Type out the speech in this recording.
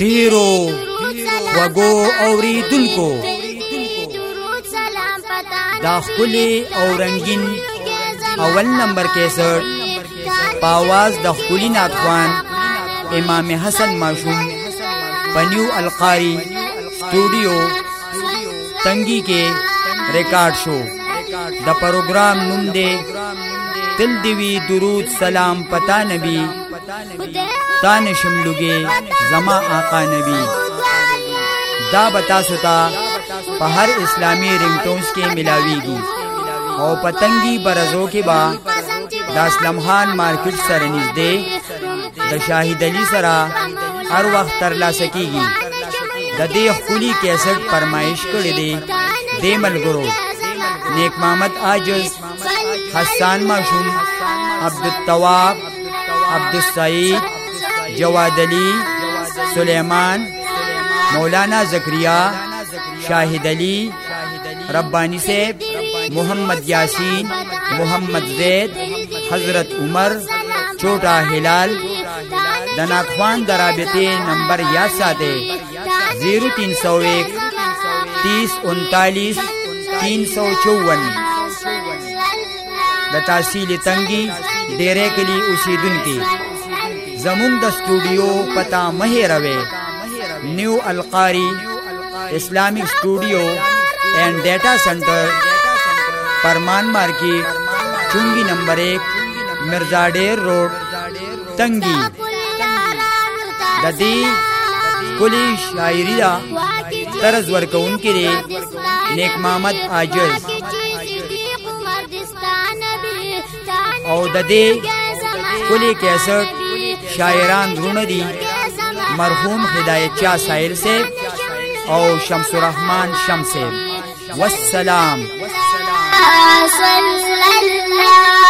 ډیرو وګو اوریدونکو. دا خپل او رنگین اول نمبر کیسټ پاواز د خپل ناتوان امام حسن ماشوم پنیو القاری سټوډیو تنګي کې ریکارډ شو. د پروګرام نوم دی تل دی وی درود سلام پتا نبی. تان شملوگے زما آقا نبی۔ دا بتا ستا پہر اسلامی رنگٹونز کے ملاوی گی او پتنگی برزو کے با، دا اسلمحان مارکیٹ سر نزدے، دا شاہد علی سرا ہر وقت ترلا سکی گی دا دے خلی کیسٹ فرمائش کر دے دے ملگرو۔ نیک محمد آجز، حسان معشوم عبد الطواب عبد السعید جواد علی، سلیمان، مولانا زکریہ شاہد علی، ربانی سیب محمد یاسین، محمد زید، حضرت عمر، چھوٹا ہلال دناخوان درابطے نمبر یا ساتے زیرو تین سو ایک، تیس انتالیس، تین سو چون تحصیل تنگی ڈیرے کے لیے اسی دن کی۔ زمون د اسٹوڈیو پتا مہے روے۔ New Alqari Islamic studio and data centre Pramaan market چنگی نمبر ایک، مرزا ڈیر روڈ، تنگی۔ ددی کلی شاعری دا طرز ورکون کے لیے نیک محمد آجز۔ او ددی کلی کیسٹ شاعران رون دی مرحوم ہدایت چا سائل سے او شمس الرحمن شمس والسلام. صلی اللہ